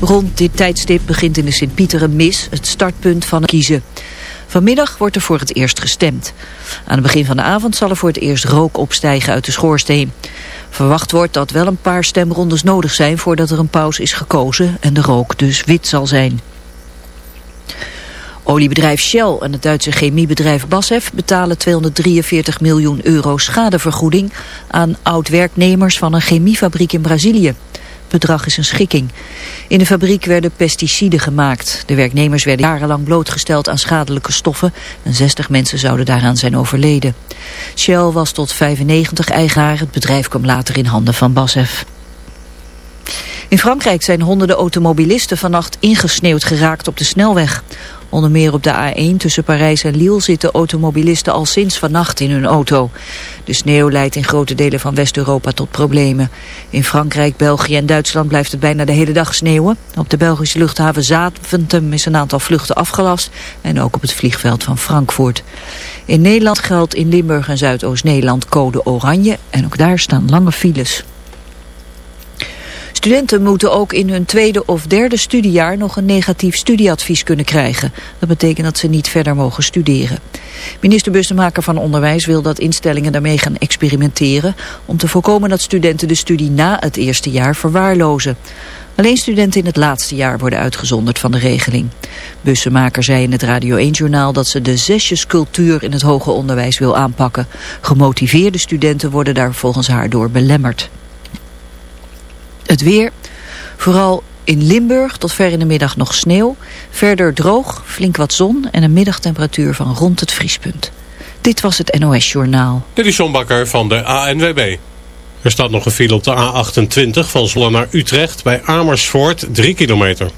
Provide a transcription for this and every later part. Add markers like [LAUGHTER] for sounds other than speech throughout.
Rond dit tijdstip begint in de Sint-Pieter een mis, het startpunt van het kiezen. Vanmiddag wordt er voor het eerst gestemd. Aan het begin van de avond zal er voor het eerst rook opstijgen uit de schoorsteen. Verwacht wordt dat wel een paar stemrondes nodig zijn voordat er een pauze is gekozen en de rook dus wit zal zijn. Oliebedrijf Shell en het Duitse chemiebedrijf BASF betalen 243 miljoen euro schadevergoeding aan oud-werknemers van een chemiefabriek in Brazilië. Bedrag is een schikking. In de fabriek werden pesticiden gemaakt. De werknemers werden jarenlang blootgesteld aan schadelijke stoffen en 60 mensen zouden daaraan zijn overleden. Shell was tot 95 eigenaar. Het bedrijf kwam later in handen van BASF. In Frankrijk zijn honderden automobilisten vannacht ingesneeuwd geraakt op de snelweg. Onder meer op de A1 tussen Parijs en Lille zitten automobilisten al sinds vannacht in hun auto. De sneeuw leidt in grote delen van West-Europa tot problemen. In Frankrijk, België en Duitsland blijft het bijna de hele dag sneeuwen. Op de Belgische luchthaven Zaventem is een aantal vluchten afgelast. En ook op het vliegveld van Frankfurt. In Nederland geldt in Limburg en Zuidoost-Nederland code oranje. En ook daar staan lange files. Studenten moeten ook in hun tweede of derde studiejaar nog een negatief studieadvies kunnen krijgen. Dat betekent dat ze niet verder mogen studeren. Minister Bussemaker van Onderwijs wil dat instellingen daarmee gaan experimenteren... om te voorkomen dat studenten de studie na het eerste jaar verwaarlozen. Alleen studenten in het laatste jaar worden uitgezonderd van de regeling. Bussemaker zei in het Radio 1-journaal dat ze de zesjescultuur in het hoger onderwijs wil aanpakken. Gemotiveerde studenten worden daar volgens haar door belemmerd. Het weer, vooral in Limburg tot ver in de middag nog sneeuw. Verder droog, flink wat zon en een middagtemperatuur van rond het vriespunt. Dit was het NOS Journaal. Dit is van de ANWB. Er staat nog een file op de A28 van Zwolle naar Utrecht bij Amersfoort 3 kilometer.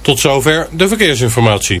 Tot zover de verkeersinformatie.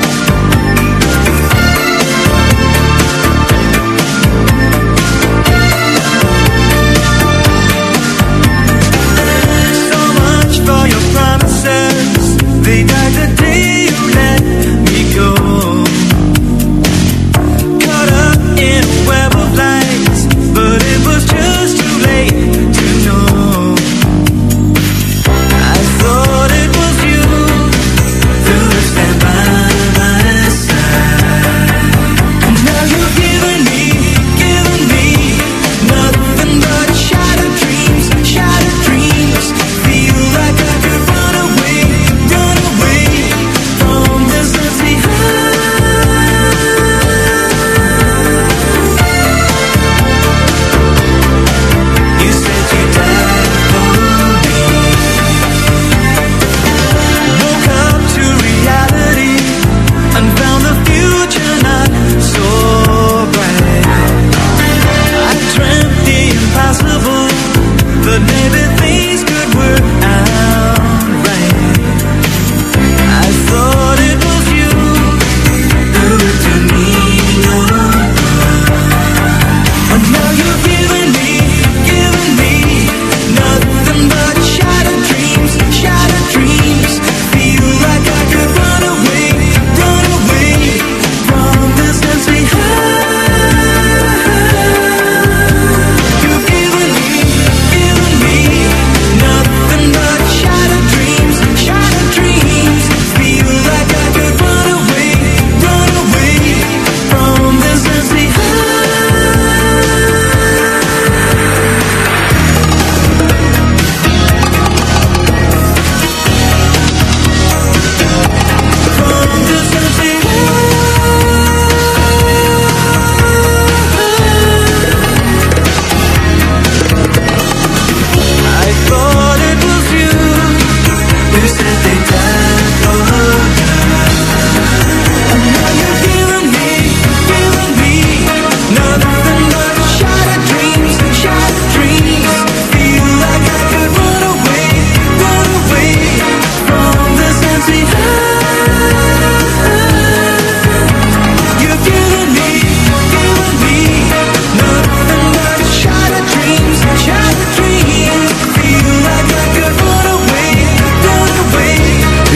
The day you let me go。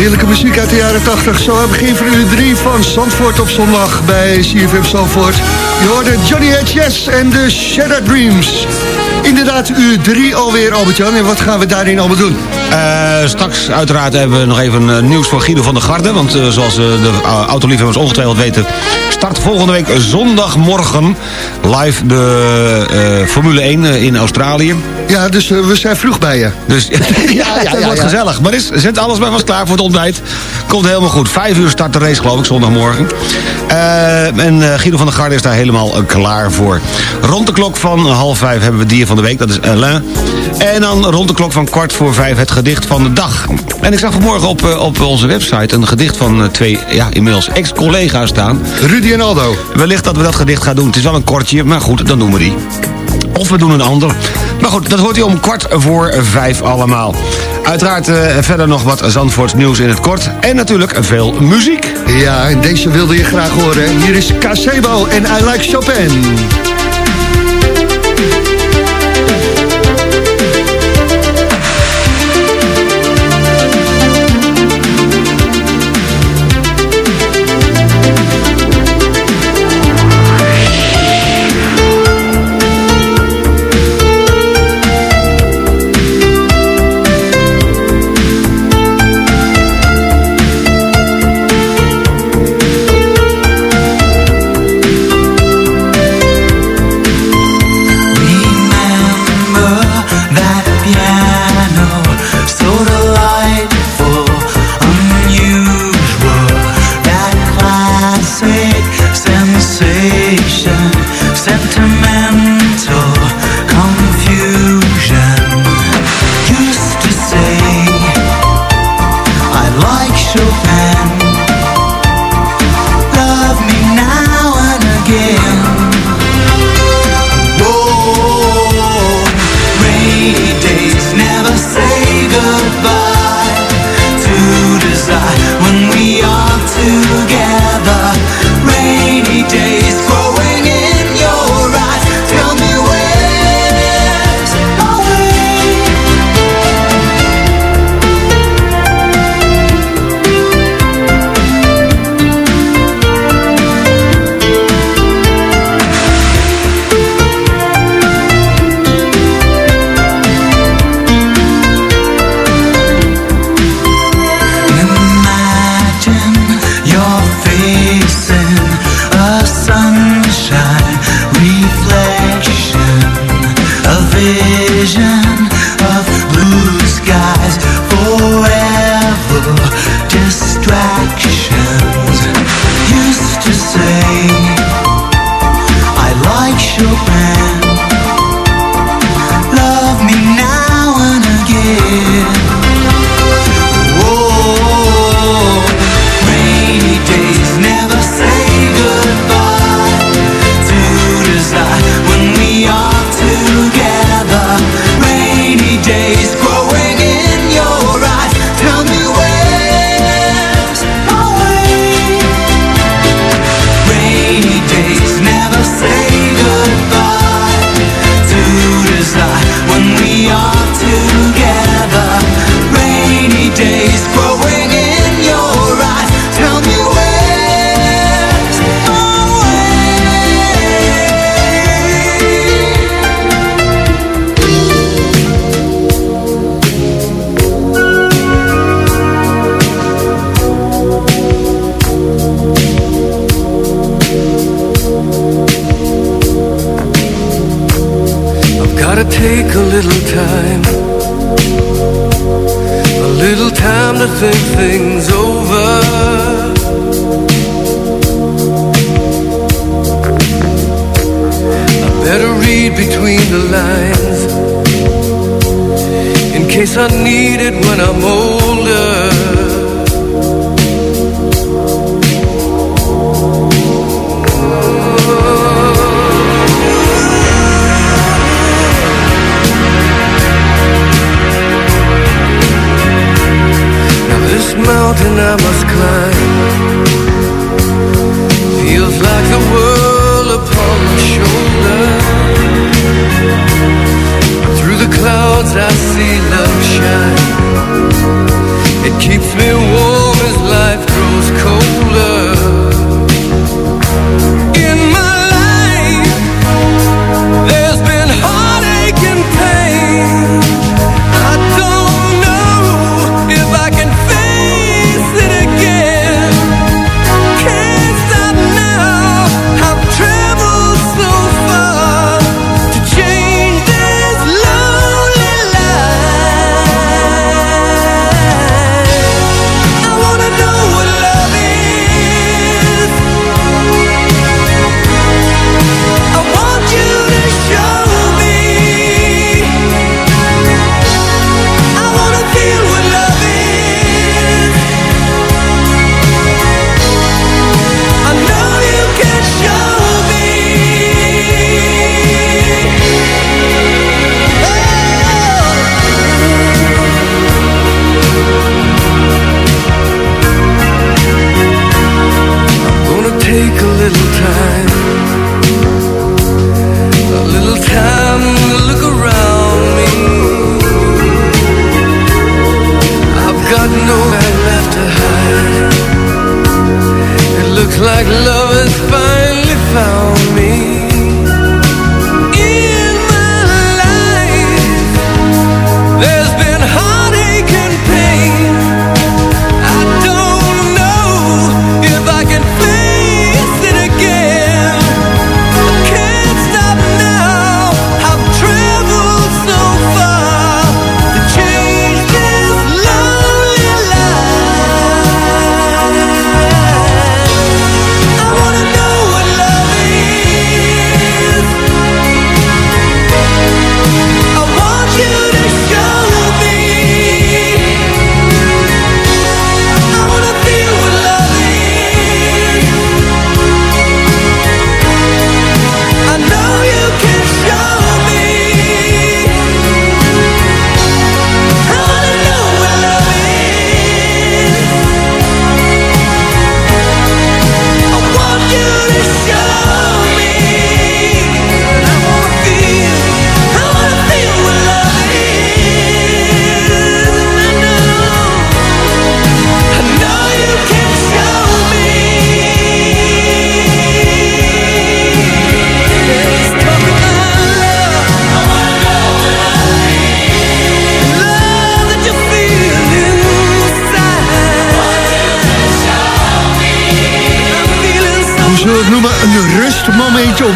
Heerlijke muziek uit de jaren 80. Zo aan het begin van uur 3 van Zandvoort op zondag bij CFM Zandvoort. Je hoorde Johnny H.S. en de Shattered Dreams. Inderdaad, uur 3 alweer, Albert-Jan. En wat gaan we daarin allemaal doen? Eh, straks uiteraard hebben we nog even eh, nieuws van Guido van der Garde. Want eh, zoals eh, de uh, autoliefhebbers ongetwijfeld weten... start volgende week zondagmorgen live de eh, Formule 1 eh, in Australië. Ja, dus eh, we zijn vroeg bij je. Dus [LAUGHS] ja, ja, [LAUGHS] ja, ja, wordt ja. gezellig. Maar is, zet alles bij was klaar voor het ontbijt. Komt helemaal goed. Vijf uur start de race geloof ik, zondagmorgen. Eh, en eh, Guido van der Garde is daar helemaal eh, klaar voor. Rond de klok van half vijf hebben we dier van de week. Dat is Alain. En dan rond de klok van kwart voor vijf het gedicht van de dag. En ik zag vanmorgen op, op onze website een gedicht van twee, ja, inmiddels ex-collega's staan. Rudy en Aldo. Wellicht dat we dat gedicht gaan doen. Het is wel een kortje, maar goed, dan doen we die. Of we doen een ander. Maar goed, dat hoort u om kwart voor vijf allemaal. Uiteraard eh, verder nog wat Zandvoorts nieuws in het kort. En natuurlijk veel muziek. Ja, en deze wilde je graag horen. Hier is Casebo en I Like Chopin. sensation, sentiment.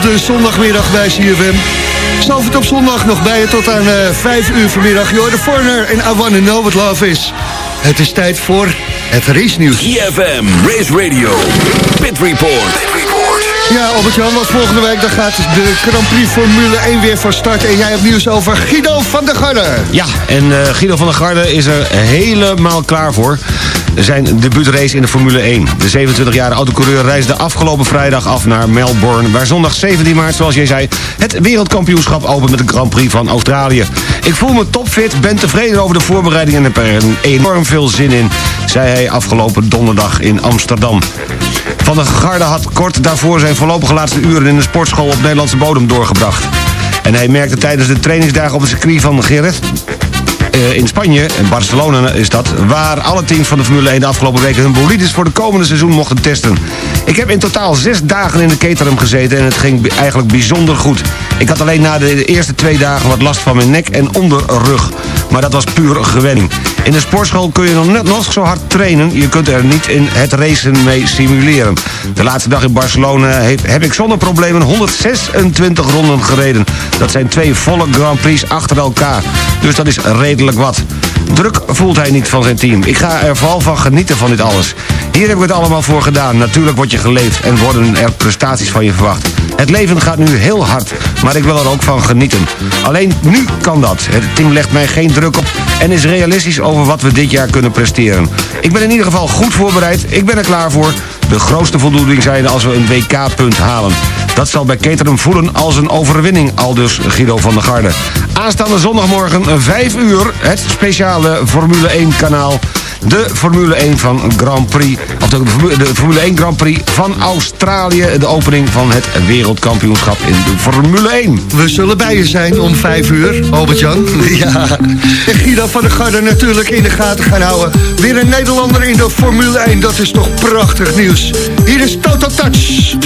Op de zondagmiddag bij CFM. Zalvert op zondag nog bij je tot aan eh 5 uur vanmiddag. Hoort de Foreigner en I Wanna Know What Love Is. Het is tijd voor het race nieuws. CFM Race Radio. Pit Report. Ja, Albert-Jan, want volgende week dan gaat de Grand Prix Formule 1 weer van start. En jij hebt nieuws over Guido van der Garde. Ja, en eh, Guido van der Garde is er helemaal klaar voor. Zijn debuutrace in de Formule 1. De 27-jarige autocoureur reisde afgelopen vrijdag af naar Melbourne... waar zondag 17 maart, zoals jij zei, het wereldkampioenschap opent met de Grand Prix van Australië. Ik voel me topfit, ben tevreden over de voorbereiding... en heb er enorm veel zin in, zei hij afgelopen donderdag in Amsterdam. Van der Garde had kort daarvoor zijn voorlopige laatste uren... in de sportschool op Nederlandse bodem doorgebracht. En hij merkte tijdens de trainingsdagen op het circuit van Jerez eh, in Spanje, in Barcelona is dat... waar alle teams van de Formule 1 de afgelopen weken hun bolides voor de komende seizoen mochten testen. Ik heb in totaal zes dagen in de Caterham gezeten en het ging eigenlijk bijzonder goed. Ik had alleen na de eerste twee dagen wat last van mijn nek en onderrug. Maar dat was puur gewenning. In de sportschool kun je nog net nog zo hard trainen. Je kunt er niet in het racen mee simuleren. De laatste dag in Barcelona heb, heb ik zonder problemen 126 ronden gereden. Dat zijn twee volle Grand Prix achter elkaar. Dus dat is redelijk wat. Druk voelt hij niet van zijn team. Ik ga er vooral van genieten van dit alles. Hier heb ik het allemaal voor gedaan. Natuurlijk word je geleefd en worden er prestaties van je verwacht. Het leven gaat nu heel hard, maar ik wil er ook van genieten. Alleen nu kan dat. Het team legt mij geen druk op en is realistisch over wat we dit jaar kunnen presteren. Ik ben in ieder geval goed voorbereid. Ik ben er klaar voor. De grootste voldoening zijn als we een WK-punt halen. Dat zal bij Caterham voelen als een overwinning, aldus Guido van der Garde. Aanstaande zondagmorgen 5 uur, het speciale Formule 1 kanaal. De Formule 1 van Grand Prix, of de, Formule- de Formule 1 Grand Prix van Australië. De opening van het wereldkampioenschap in de Formule 1. We zullen bij je zijn om 5 uur, Albert-Jan. [LAUGHS] Ja. En Guido van der Garde natuurlijk in de gaten gaan houden. Weer een Nederlander in de Formule 1, dat is toch prachtig nieuws. Hier is Total Touch.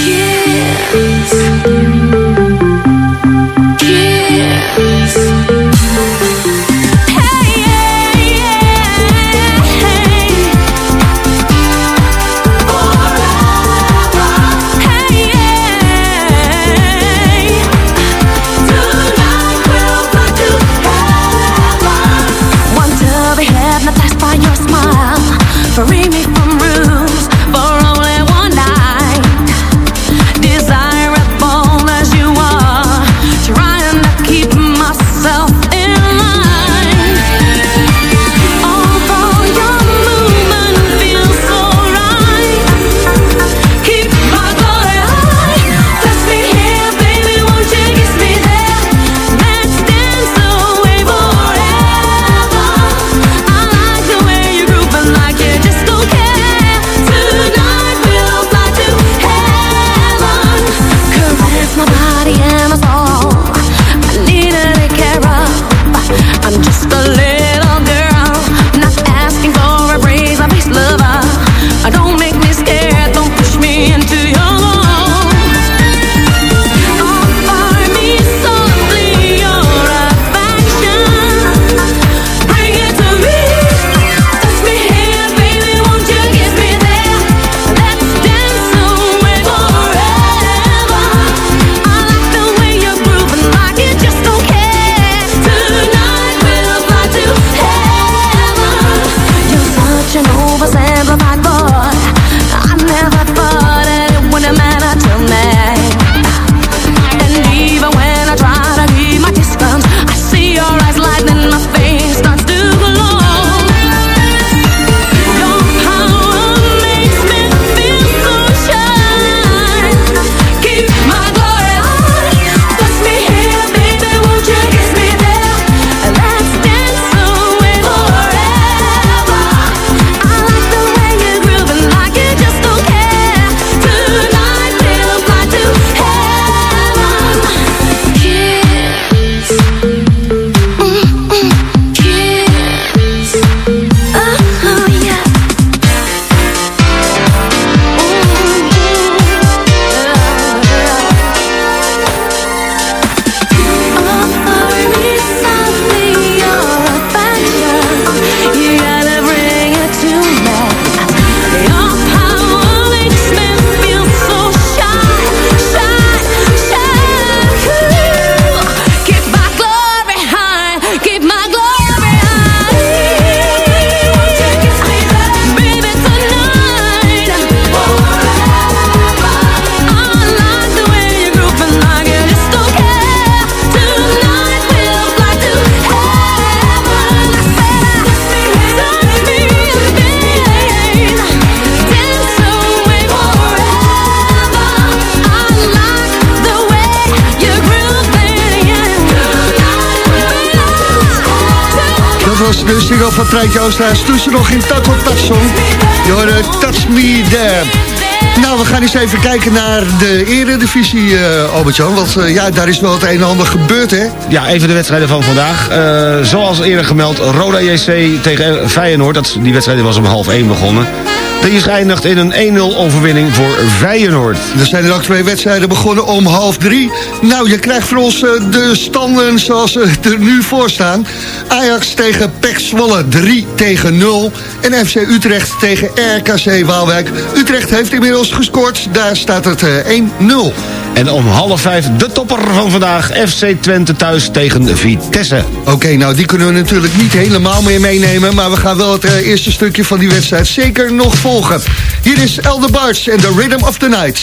van Treintje Oostra's toen nog in eh, Touch op Je hoorde Me There. Nou, we gaan eens even kijken naar de eredivisie, uh, Albert-Jan. Want eh, ja, daar is wel het een en ander gebeurd, hè? Ja, even de wedstrijden van vandaag. Zoals eerder gemeld, Roda JC tegen Feyenoord. Dat, die wedstrijd was om half één begonnen. Die is geëindigd in een 1-0 overwinning voor Feyenoord. Er zijn er ook twee wedstrijden begonnen om half drie. Nou, je krijgt voor ons eh, de standen zoals ze er nu voor staan. Ajax tegen PEC Zwolle 3 tegen 0. En FC Utrecht tegen RKC Waalwijk. Utrecht heeft inmiddels gescoord. Daar staat het eh, 1-0. En om half vijf de topper van vandaag. FC Twente thuis tegen Vitesse. Oké, nou die kunnen we natuurlijk niet helemaal meer meenemen. Maar we gaan wel het eh, eerste stukje van die wedstrijd zeker nog volgen. Hier is Elder Barts en The Rhythm of the Nights.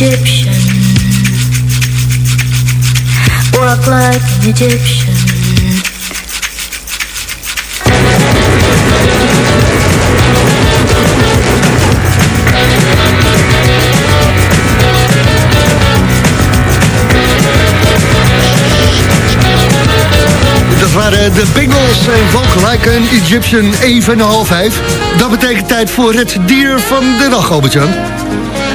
Egyptian. Walk like an Egyptian. Waren de Bengals en Walk Like an Egyptian, even half vijf. Dat betekent tijd voor het dier van de dag, Albert-Jan.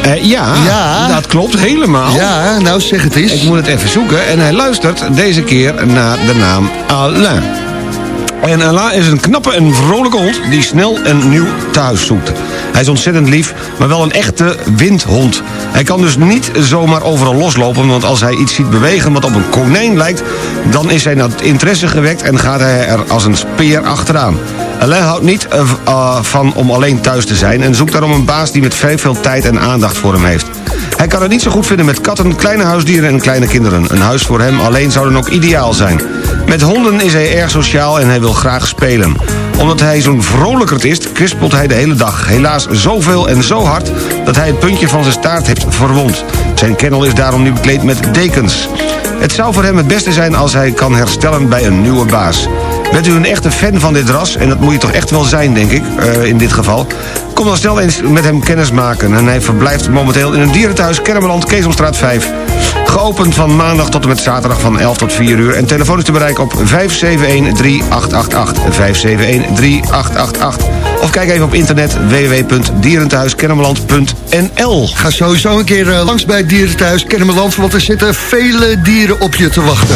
Eh, ja, Ja. dat klopt helemaal. Ja, nou zeg het eens. Ik moet het even zoeken. En hij luistert deze keer naar de naam Alain. En Alain is een knappe en vrolijke hond die snel een nieuw thuis zoekt. Hij is ontzettend lief, maar wel een echte windhond. Hij kan dus niet zomaar overal loslopen, want als hij iets ziet bewegen wat op een konijn lijkt... dan is hij naar het interesse gewekt en gaat hij er als een speer achteraan. Alain houdt niet eh, eh, van om alleen thuis te zijn... en zoekt daarom een baas die met vrij veel tijd en aandacht voor hem heeft. Hij kan het niet zo goed vinden met katten, kleine huisdieren en kleine kinderen. Een huis voor hem alleen zou dan ook ideaal zijn. Met honden is hij erg sociaal en hij wil graag spelen. Omdat hij zo'n vrolijkerd is, kwispelt hij de hele dag. Helaas zoveel en zo hard dat hij het puntje van zijn staart heeft verwond. Zijn kennel is daarom nu bekleed met dekens. Het zou voor hem het beste zijn als hij kan herstellen bij een nieuwe baas. Bent u een echte fan van dit ras, en dat moet je toch echt wel zijn, denk ik, eh, in dit geval... kom dan snel eens met hem kennis maken. En hij verblijft momenteel in een dierenthuis Kermeland, Keesomstraat 5. Geopend van maandag tot en met zaterdag van 11 tot 4 uur... en telefoon is te bereiken op 571-3888. 571-3888. Of kijk even op internet www.dierenthuiskennemerland.nl Ga sowieso een keer eh, langs bij dierenthuis Kennemerland... want er zitten vele dieren op je te wachten.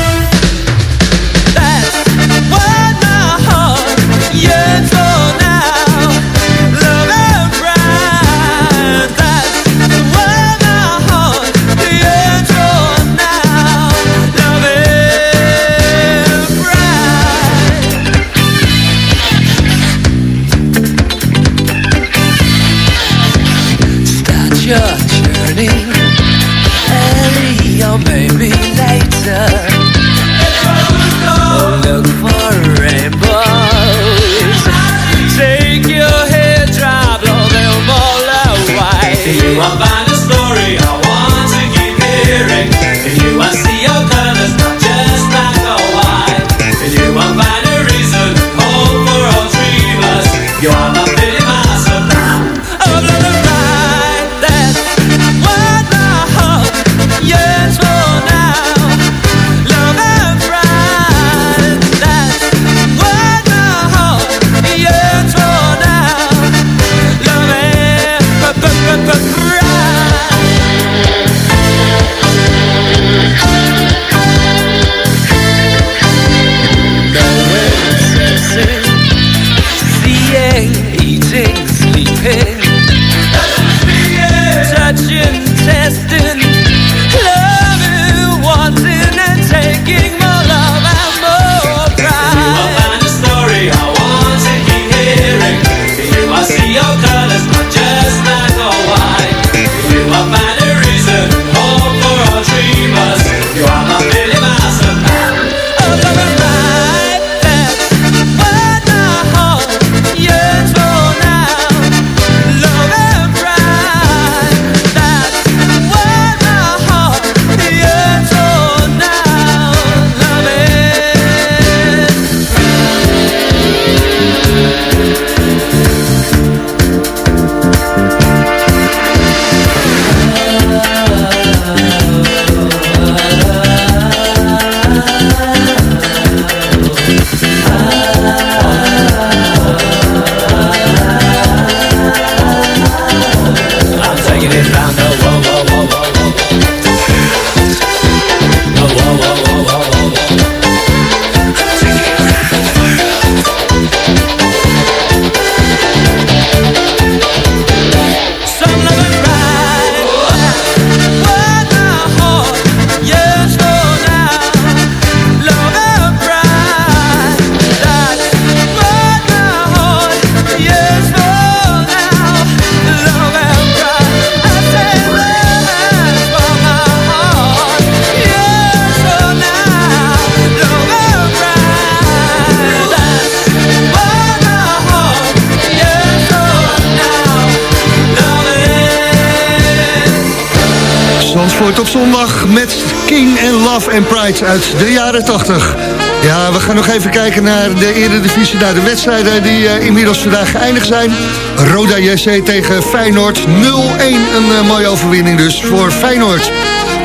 And Pride uit de jaren 80. Ja, we gaan nog even kijken naar de Eredivisie, naar de wedstrijden die eh, inmiddels vandaag geëindigd zijn. Roda JC tegen Feyenoord 0-1, een eh, mooie overwinning dus voor Feyenoord.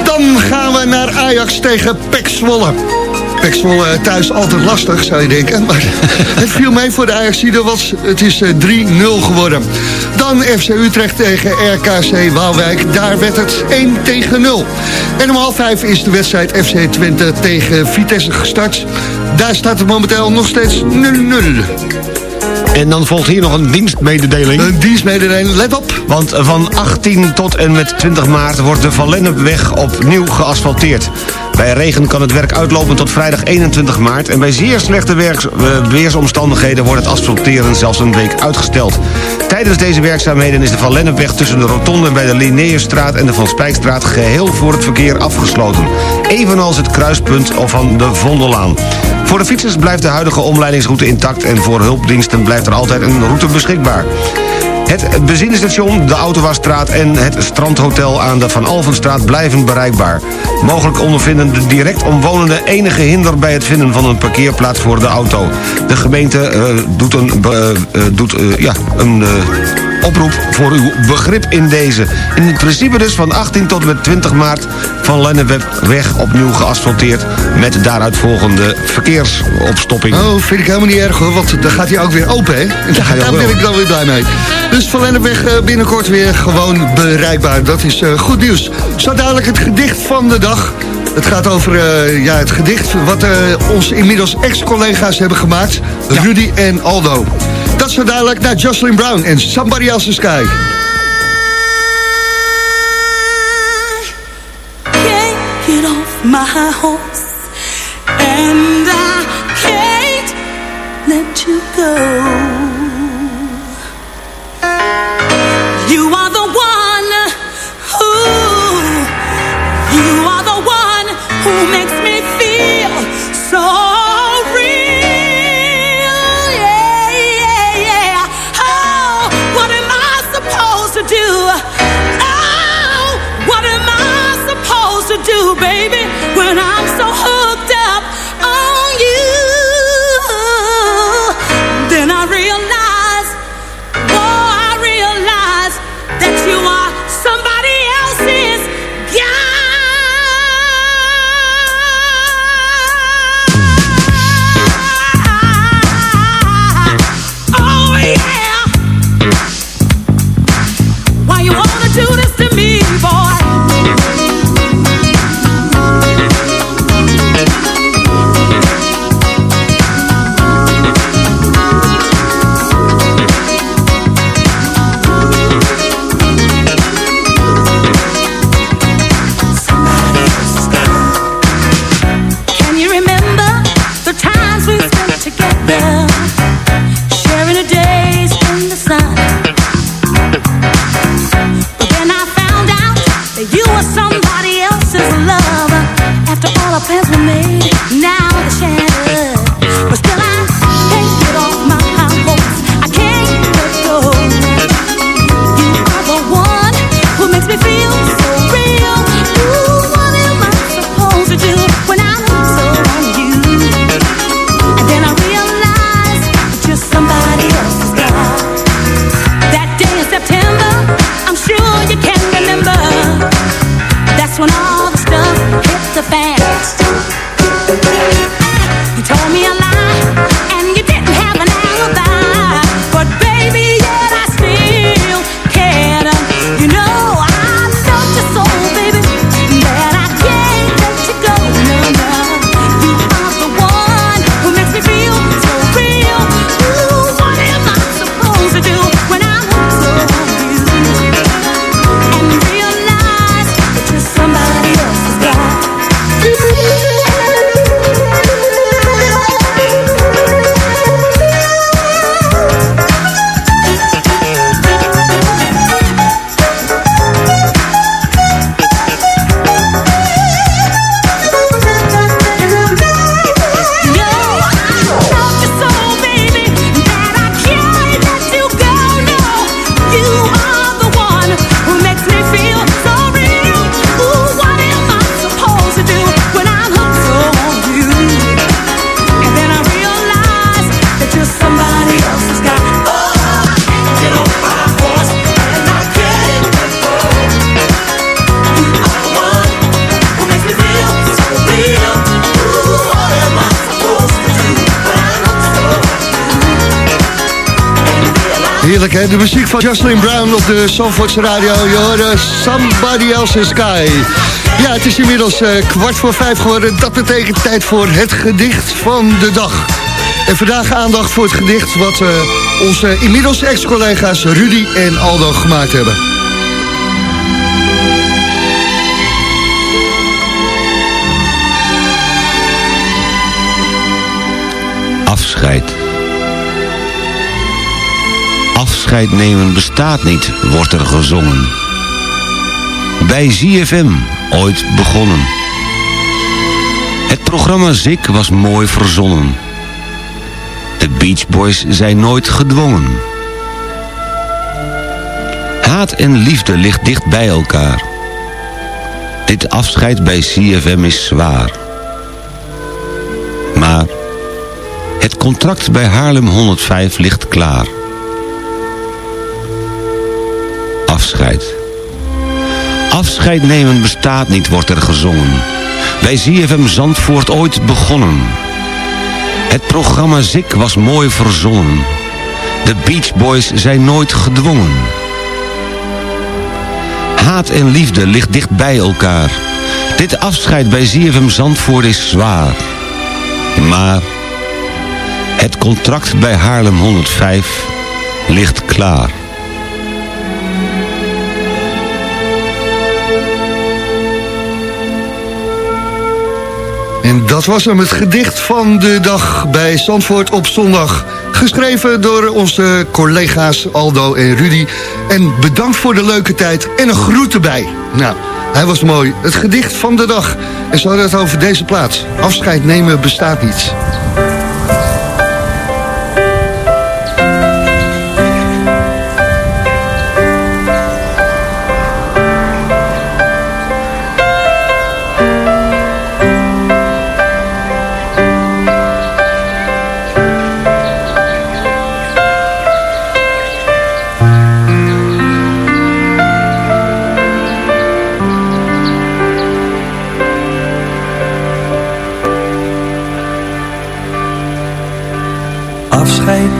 Dan gaan we naar Ajax tegen PEC Zwolle. Zwolle eh, thuis altijd lastig, zou je denken. [LAUGHS] Maar het viel mee voor de Ajaxide, want het is eh, 3-0 geworden. Dan FC Utrecht tegen RKC Waalwijk. Daar werd het 1 tegen 0. En om half vijf is de wedstrijd FC Twente tegen Vitesse gestart. Daar staat het momenteel nog steeds 0-0. En dan volgt hier nog een dienstmededeling. Een dienstmededeling, let op. Want van 18 tot en met 20 maart wordt de Van Lennepweg opnieuw geasfalteerd. Bij regen kan het werk uitlopen tot vrijdag 21 maart... en bij zeer slechte eh, weersomstandigheden wordt het asfalteren zelfs een week uitgesteld. Tijdens deze werkzaamheden is de Van Lennepweg tussen de rotonde bij de Linnaeusstraat en de Van Spijkstraat geheel voor het verkeer afgesloten. Evenals het kruispunt van de Vondellaan. Voor de fietsers blijft de huidige omleidingsroute intact... en voor hulpdiensten blijft er altijd een route beschikbaar. Het benzinestation, de Autowasstraat en het strandhotel aan de Van Alvenstraat blijven bereikbaar. Mogelijk ondervinden de direct omwonenden enige hinder bij het vinden van een parkeerplaats voor de auto. De gemeente eh, doet een, eh, eh, doet, ja, een oproep voor uw begrip in deze. In het principe dus van 18 tot en met 20 maart van Lennepweg opnieuw geasfalteerd... met daaruit volgende verkeersopstopping. Oh, vind ik helemaal niet erg hoor, want dan gaat hij ook weer open, hè? Daar ben ik dan weer blij mee. Dus Van Lennepweg eh, binnenkort weer gewoon bereikbaar. Dat is eh, goed nieuws. Zo dadelijk het gedicht van de dag. Het gaat over eh, ja, het gedicht wat eh, onze inmiddels ex-collega's hebben gemaakt. Rudy en Aldo. Dat zo dadelijk naar Jocelyn Brown en Somebody Else's Sky. my horse, and I can't let you go. You are the one who, you are the one who makes de muziek van Jocelyn Brown op de Zandvoortse radio. Je hoorde Somebody Else's Sky. Ja, het is inmiddels eh, kwart voor vijf geworden. Dat betekent tijd voor het gedicht van de dag. En vandaag aandacht voor het gedicht wat eh, onze inmiddels ex-collega's Rudy en Aldo gemaakt hebben. Afscheid. Afscheid nemen bestaat niet, wordt er gezongen. Bij ZFM, ooit begonnen. Het programma Zik was mooi verzonnen. De Beach Boys zijn nooit gedwongen. Haat en liefde ligt dicht bij elkaar. Dit afscheid bij CFM is zwaar. Maar het contract bij Haarlem 105 ligt klaar. Afscheid. Nemen bestaat niet, wordt er gezongen. Bij ZFM Zandvoort ooit begonnen. Het programma Zik was mooi verzonnen. De Beach Boys zijn nooit gedwongen. Haat en liefde ligt dicht bij elkaar. Dit afscheid bij ZFM Zandvoort is zwaar. Maar het contract bij Haarlem 105 ligt klaar. Dat was hem, het gedicht van de dag bij Zandvoort op zondag. Geschreven door onze collega's Aldo en Rudy. En bedankt voor de leuke tijd en een groet erbij. Nou, hij was mooi. Het gedicht van de dag. En hadden het over deze plaats. Afscheid nemen bestaat niet.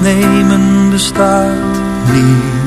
nemen bestaat niet.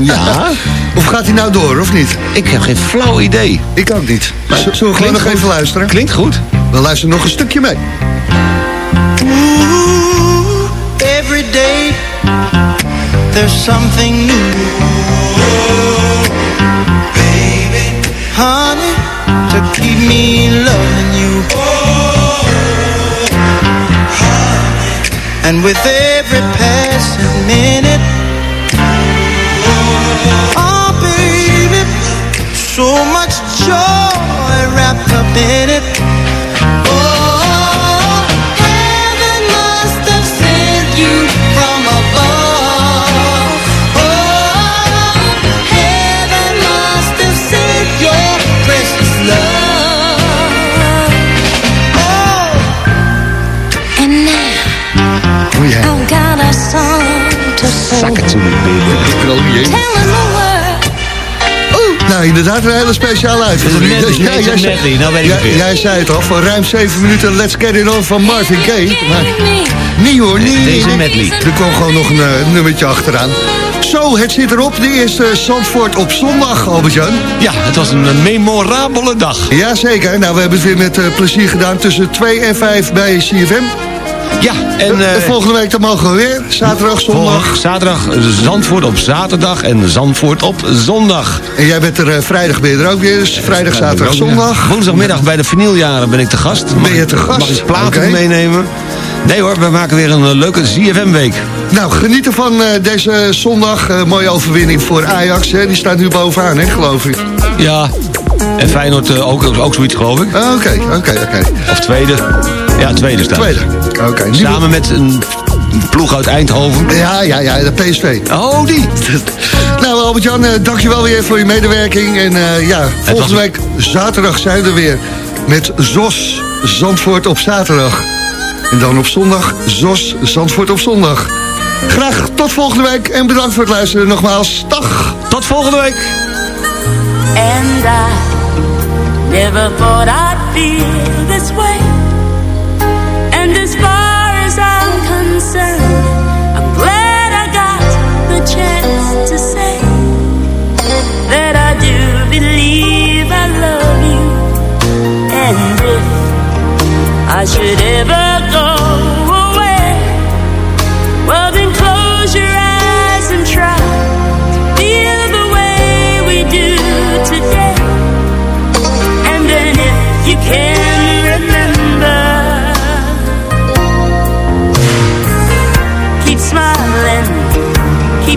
ja. Of gaat hij nou door, of niet? Ik heb geen flauw idee. Ik ook niet. Maar, Zullen we gewoon nog even luisteren? Klinkt goed. We luisteren nog een stukje mee. Ooh, every day there's something new. Baby. Honey, to keep me loving you. Oh, honey. And with every passing minute Oh, baby, so much joy wrapped up in it. Zak het zo baby. Nou, inderdaad, een hele speciale uitzending. Is een jij medley, zei- nou weet ik jij- zei het al, voor ruim 7 minuten Let's Get It On van Marvin Gaye. Maar niet hoor, niet. Deze medley. Er kwam gewoon nog een eh, nummertje achteraan. Zo, het zit erop. De eerste Zandvoort op zondag, Albert-Jan. Ja, het was een memorabele dag. Jazeker. Nou, we hebben het weer met eh, plezier gedaan tussen 2 en 5 bij CFM. Ja, en... Eh, eh, volgende week dan mogen we weer. Zaterdag, zondag. Zaterdag Zandvoort op zaterdag en Zandvoort op zondag. En jij bent er eh, vrijdag ben je er ook weer. Dus vrijdag, zaterdag, zondag. Woensdagmiddag bij de vinyljaren ben ik te gast. Ben je te gast? Mag eens platen meenemen? Nee hoor, we maken weer een leuke ZFM-week. Nou, genieten van deze zondag. Mooie overwinning voor Ajax. Hè. Die staat nu bovenaan, hè, geloof ik. Ja, en Feyenoord eh, ook, ook zoiets geloof ik. Ah, Oké, oké, oké. Of tweede. Ja, tweede staat. Tweede. Oké. nieuwe- Samen met een ploeg uit Eindhoven. Ja, ja, ja, de PSV. Oh, die. [LAUGHS] nou, Albert-Jan, eh, dankjewel weer voor je medewerking. En eh, ja, volgende was- week zaterdag zijn we er weer. Met ZOS Zandvoort op zaterdag. En dan op zondag ZOS Zandvoort op zondag. Graag tot volgende week en bedankt voor het luisteren nogmaals. Dag! Tot volgende week! And I never thought I'd feel this way. I'm glad I got the chance to say that I do believe I love you. And if I should ever go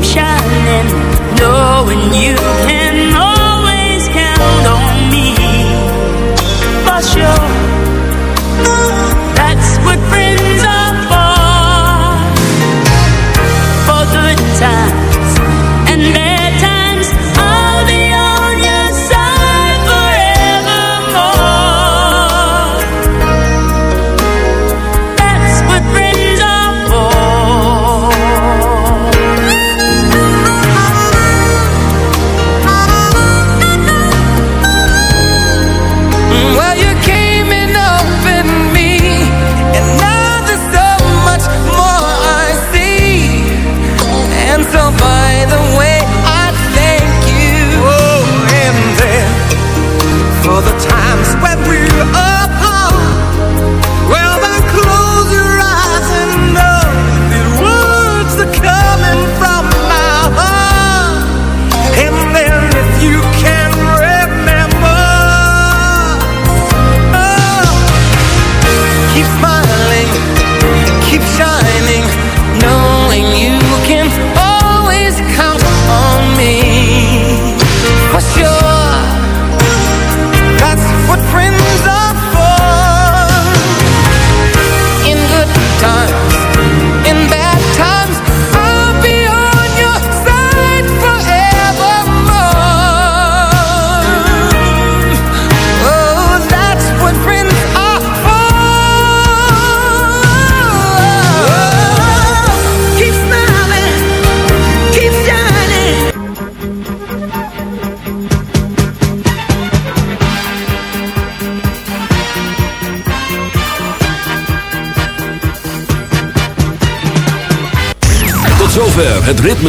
keep shining, knowing you